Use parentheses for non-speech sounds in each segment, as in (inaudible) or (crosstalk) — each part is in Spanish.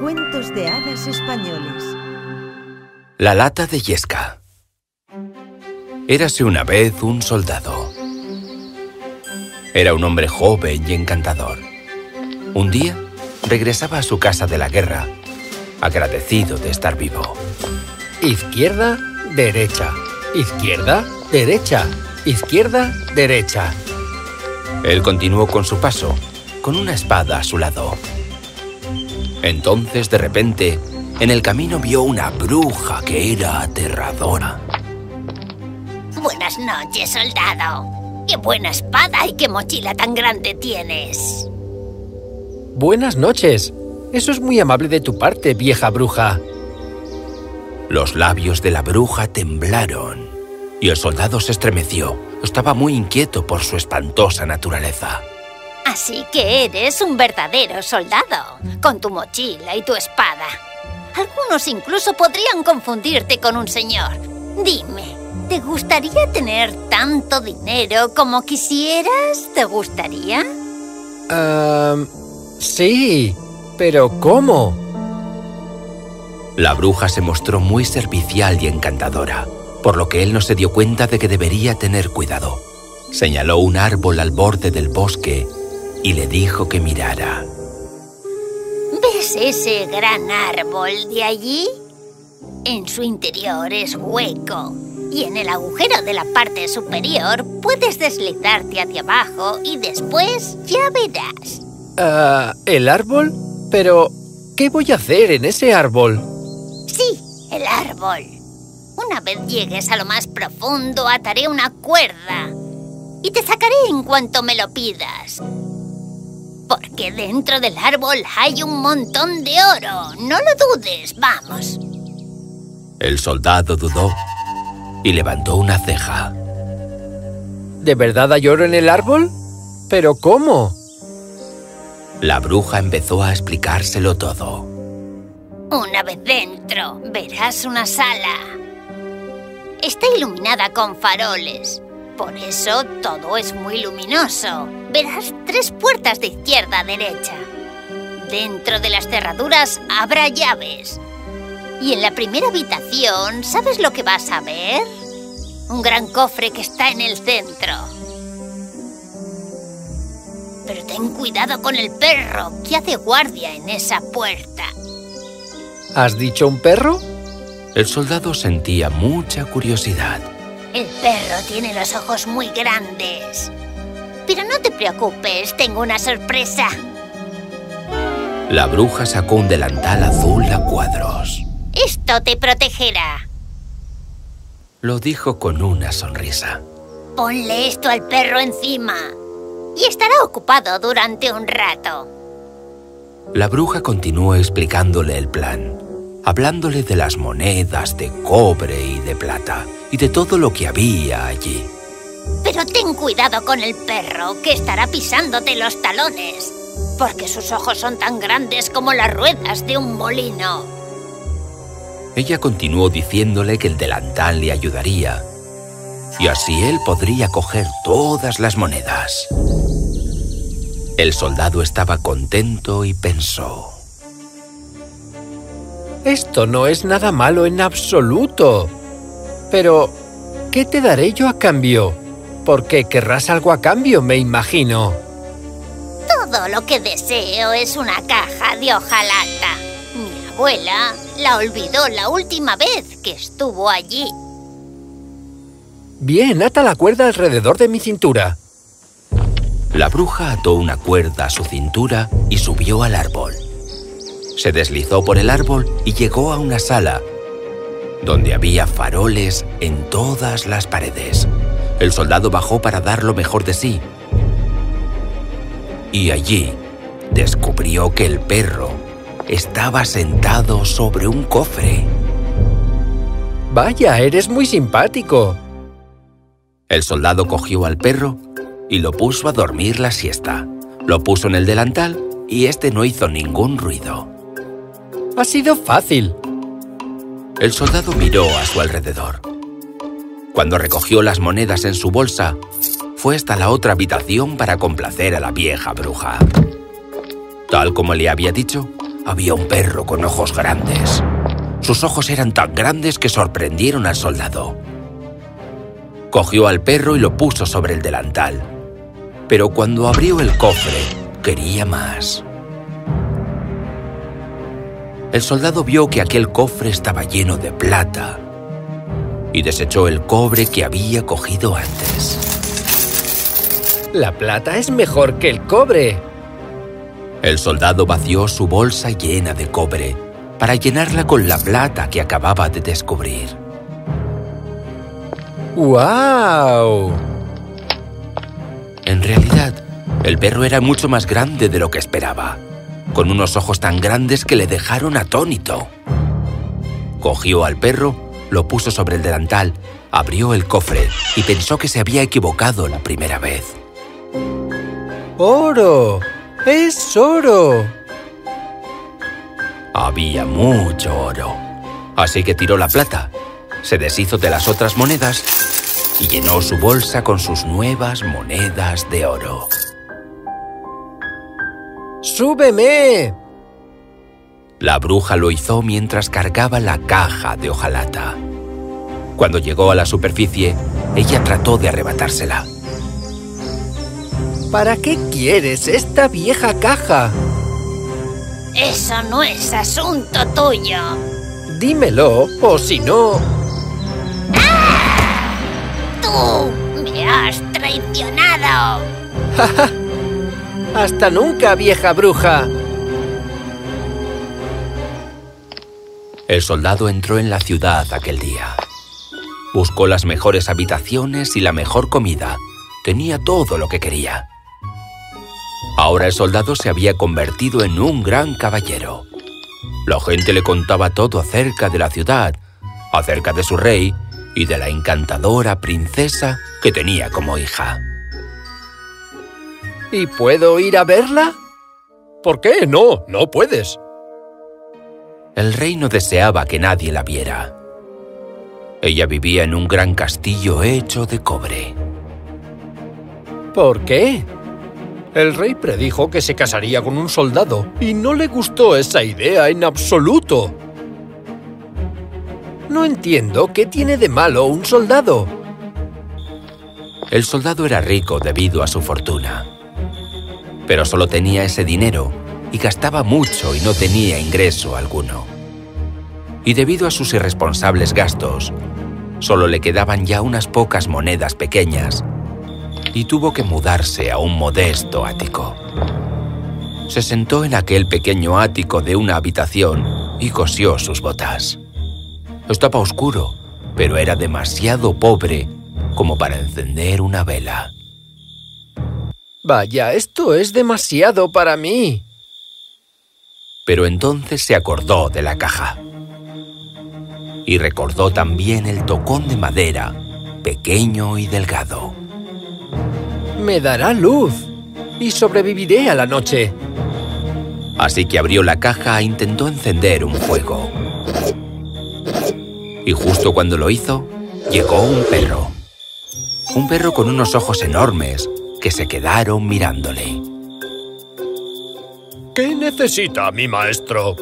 Cuentos de hadas españoles. La lata de Yesca. Érase una vez un soldado. Era un hombre joven y encantador. Un día regresaba a su casa de la guerra, agradecido de estar vivo. Izquierda, derecha. Izquierda, derecha. Izquierda, derecha. Él continuó con su paso, con una espada a su lado. Entonces, de repente, en el camino vio una bruja que era aterradora. Buenas noches, soldado. Qué buena espada y qué mochila tan grande tienes. Buenas noches. Eso es muy amable de tu parte, vieja bruja. Los labios de la bruja temblaron y el soldado se estremeció. Estaba muy inquieto por su espantosa naturaleza. Así que eres un verdadero soldado, con tu mochila y tu espada. Algunos incluso podrían confundirte con un señor. Dime, ¿te gustaría tener tanto dinero como quisieras? ¿Te gustaría? Um, sí, pero ¿cómo? La bruja se mostró muy servicial y encantadora, por lo que él no se dio cuenta de que debería tener cuidado. Señaló un árbol al borde del bosque y le dijo que mirara. ¿Ves ese gran árbol de allí? En su interior es hueco y en el agujero de la parte superior puedes deslizarte hacia abajo y después ya verás. Ah, ¿El árbol? Pero, ¿qué voy a hacer en ese árbol? Sí, el árbol. Una vez llegues a lo más profundo, ataré una cuerda y te sacaré en cuanto me lo pidas. Porque dentro del árbol hay un montón de oro. No lo dudes, vamos. El soldado dudó y levantó una ceja. ¿De verdad hay oro en el árbol? ¿Pero cómo? La bruja empezó a explicárselo todo. Una vez dentro, verás una sala. Está iluminada con faroles. Por eso todo es muy luminoso. Verás tres puertas de izquierda a derecha. Dentro de las cerraduras habrá llaves. Y en la primera habitación, ¿sabes lo que vas a ver? Un gran cofre que está en el centro. Pero ten cuidado con el perro que hace guardia en esa puerta. ¿Has dicho un perro? El soldado sentía mucha curiosidad. El perro tiene los ojos muy grandes. Pero no te preocupes, tengo una sorpresa. La bruja sacó un delantal azul a cuadros. Esto te protegerá. Lo dijo con una sonrisa. Ponle esto al perro encima y estará ocupado durante un rato. La bruja continuó explicándole el plan, hablándole de las monedas de cobre y de plata y de todo lo que había allí. Pero ten cuidado con el perro, que estará pisándote los talones, porque sus ojos son tan grandes como las ruedas de un molino. Ella continuó diciéndole que el delantal le ayudaría, y así él podría coger todas las monedas. El soldado estaba contento y pensó. Esto no es nada malo en absoluto. Pero, ¿qué te daré yo a cambio? Porque querrás algo a cambio, me imagino. Todo lo que deseo es una caja de hojalata. Mi abuela la olvidó la última vez que estuvo allí. Bien, ata la cuerda alrededor de mi cintura. La bruja ató una cuerda a su cintura y subió al árbol. Se deslizó por el árbol y llegó a una sala donde había faroles en todas las paredes. El soldado bajó para dar lo mejor de sí. Y allí descubrió que el perro estaba sentado sobre un cofre. Vaya, eres muy simpático. El soldado cogió al perro y lo puso a dormir la siesta. Lo puso en el delantal y este no hizo ningún ruido. Ha sido fácil. El soldado miró a su alrededor. Cuando recogió las monedas en su bolsa, fue hasta la otra habitación para complacer a la vieja bruja. Tal como le había dicho, había un perro con ojos grandes. Sus ojos eran tan grandes que sorprendieron al soldado. Cogió al perro y lo puso sobre el delantal. Pero cuando abrió el cofre, quería más. El soldado vio que aquel cofre estaba lleno de plata y desechó el cobre que había cogido antes. La plata es mejor que el cobre. El soldado vació su bolsa llena de cobre para llenarla con la plata que acababa de descubrir. ¡Guau! En realidad, el perro era mucho más grande de lo que esperaba, con unos ojos tan grandes que le dejaron atónito. Cogió al perro, lo puso sobre el delantal, abrió el cofre y pensó que se había equivocado la primera vez. ¡Oro! ¡Es oro! Había mucho oro. Así que tiró la plata, se deshizo de las otras monedas y llenó su bolsa con sus nuevas monedas de oro. ¡Súbeme! La bruja lo hizo mientras cargaba la caja de hojalata. Cuando llegó a la superficie, ella trató de arrebatársela. ¿Para qué quieres esta vieja caja? Eso no es asunto tuyo. Dímelo, o si no... ¡Tú me has traicionado! (laughs) ¡Hasta nunca, vieja bruja! El soldado entró en la ciudad aquel día. Buscó las mejores habitaciones y la mejor comida. Tenía todo lo que quería. Ahora el soldado se había convertido en un gran caballero. La gente le contaba todo acerca de la ciudad, acerca de su rey y de la encantadora princesa que tenía como hija. ¿Y puedo ir a verla? ¿Por qué? No, no puedes. El rey no deseaba que nadie la viera. Ella vivía en un gran castillo hecho de cobre. ¿Por qué? El rey predijo que se casaría con un soldado y no le gustó esa idea en absoluto. No entiendo qué tiene de malo un soldado. El soldado era rico debido a su fortuna. Pero solo tenía ese dinero y gastaba mucho y no tenía ingreso alguno. Y debido a sus irresponsables gastos, solo le quedaban ya unas pocas monedas pequeñas y tuvo que mudarse a un modesto ático. Se sentó en aquel pequeño ático de una habitación y cosió sus botas. Estaba oscuro, pero era demasiado pobre como para encender una vela. Vaya, esto es demasiado para mí. Pero entonces se acordó de la caja. Y recordó también el tocón de madera, pequeño y delgado. Me dará luz y sobreviviré a la noche. Así que abrió la caja e intentó encender un fuego. Y justo cuando lo hizo, llegó un perro. Un perro con unos ojos enormes que se quedaron mirándole. ¿Qué necesita mi maestro?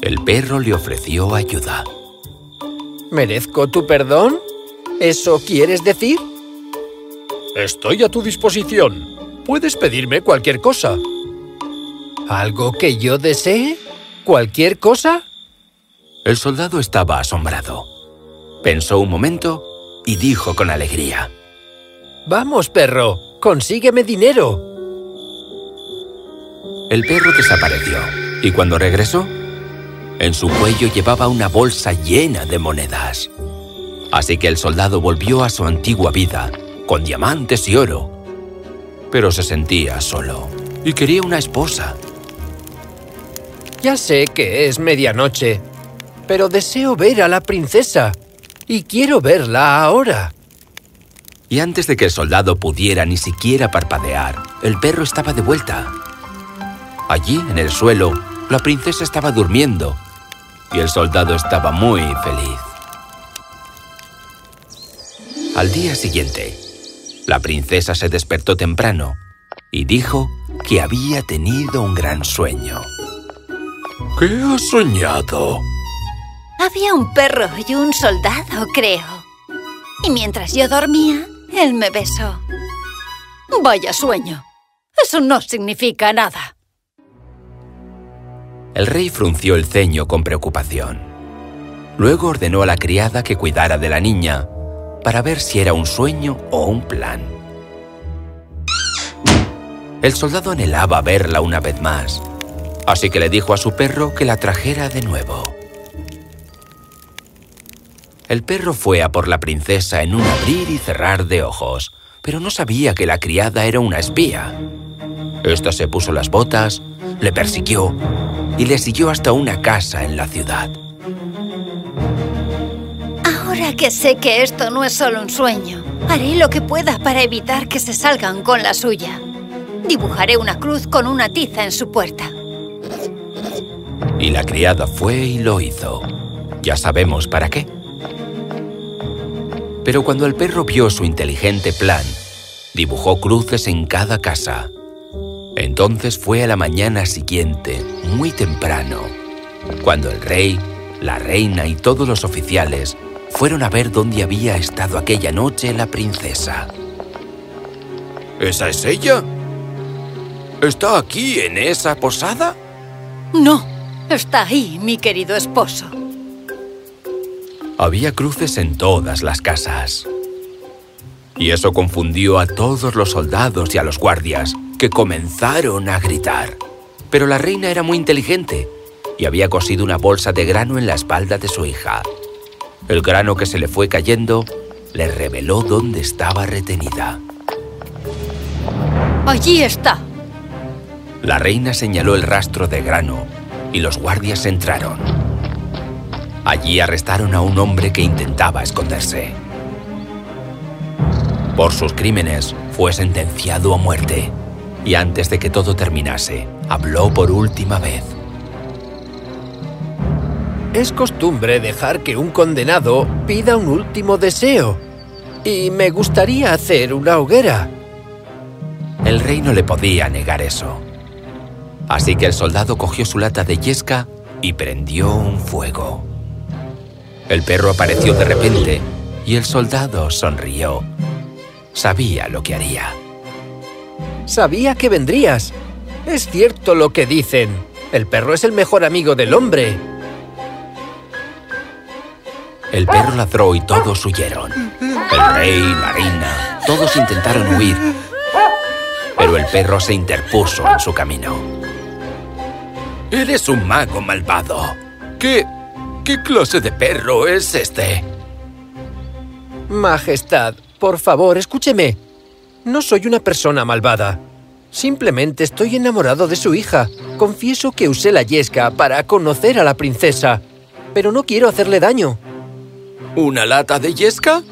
El perro le ofreció ayuda. ¿Merezco tu perdón? ¿Eso quieres decir? Estoy a tu disposición. Puedes pedirme cualquier cosa. ¿Algo que yo desee? ¿Cualquier cosa? El soldado estaba asombrado. Pensó un momento y dijo con alegría. Vamos, perro, consígueme dinero. El perro desapareció y cuando regresó, en su cuello llevaba una bolsa llena de monedas. Así que el soldado volvió a su antigua vida, con diamantes y oro. Pero se sentía solo y quería una esposa. Ya sé que es medianoche, pero deseo ver a la princesa y quiero verla ahora. Y antes de que el soldado pudiera ni siquiera parpadear, el perro estaba de vuelta. Allí, en el suelo, la princesa estaba durmiendo y el soldado estaba muy feliz. Al día siguiente, la princesa se despertó temprano y dijo que había tenido un gran sueño. ¿Qué has soñado? Había un perro y un soldado, creo. Y mientras yo dormía, él me besó. Vaya sueño. Eso no significa nada. El rey frunció el ceño con preocupación. Luego ordenó a la criada que cuidara de la niña para ver si era un sueño o un plan. El soldado anhelaba verla una vez más, así que le dijo a su perro que la trajera de nuevo. El perro fue a por la princesa en un abrir y cerrar de ojos, pero no sabía que la criada era una espía. Esta se puso las botas, le persiguió y le siguió hasta una casa en la ciudad. Ahora que sé que esto no es solo un sueño, haré lo que pueda para evitar que se salgan con la suya. Dibujaré una cruz con una tiza en su puerta. Y la criada fue y lo hizo. Ya sabemos para qué. Pero cuando el perro vio su inteligente plan, dibujó cruces en cada casa. Entonces fue a la mañana siguiente, muy temprano, cuando el rey, la reina y todos los oficiales fueron a ver dónde había estado aquella noche la princesa. ¿Esa es ella? ¿Está aquí en esa posada? No, está ahí, mi querido esposo. Había cruces en todas las casas. Y eso confundió a todos los soldados y a los guardias, que comenzaron a gritar. Pero la reina era muy inteligente y había cosido una bolsa de grano en la espalda de su hija. El grano que se le fue cayendo le reveló dónde estaba retenida. Allí está. La reina señaló el rastro de grano y los guardias entraron. Allí arrestaron a un hombre que intentaba esconderse. Por sus crímenes fue sentenciado a muerte y antes de que todo terminase, habló por última vez. Es costumbre dejar que un condenado pida un último deseo. Y me gustaría hacer una hoguera. El rey no le podía negar eso. Así que el soldado cogió su lata de yesca y prendió un fuego. El perro apareció de repente y el soldado sonrió. Sabía lo que haría. Sabía que vendrías. Es cierto lo que dicen. El perro es el mejor amigo del hombre. El perro ladró y todos huyeron. El rey, la reina, todos intentaron huir. Pero el perro se interpuso en su camino. Eres un mago malvado. ¿Qué... qué clase de perro es este? Majestad, por favor, escúcheme. No soy una persona malvada. Simplemente estoy enamorado de su hija. Confieso que usé la yesca para conocer a la princesa, pero no quiero hacerle daño. ¿Una lata de yesca?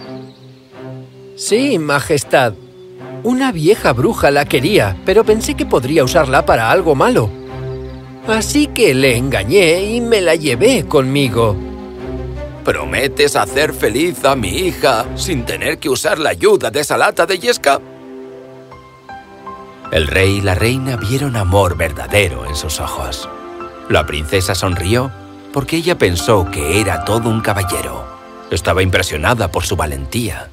Sí, Majestad. Una vieja bruja la quería, pero pensé que podría usarla para algo malo. Así que le engañé y me la llevé conmigo. ¿Prometes hacer feliz a mi hija sin tener que usar la ayuda de esa lata de yesca? El rey y la reina vieron amor verdadero en sus ojos. La princesa sonrió porque ella pensó que era todo un caballero. Estaba impresionada por su valentía.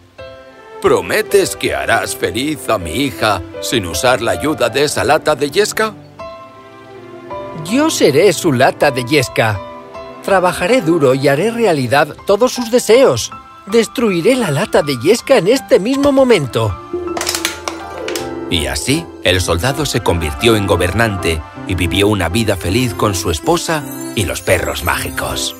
¿Prometes que harás feliz a mi hija sin usar la ayuda de esa lata de yesca? Yo seré su lata de yesca. Trabajaré duro y haré realidad todos sus deseos. Destruiré la lata de yesca en este mismo momento. Y así, el soldado se convirtió en gobernante y vivió una vida feliz con su esposa y los perros mágicos.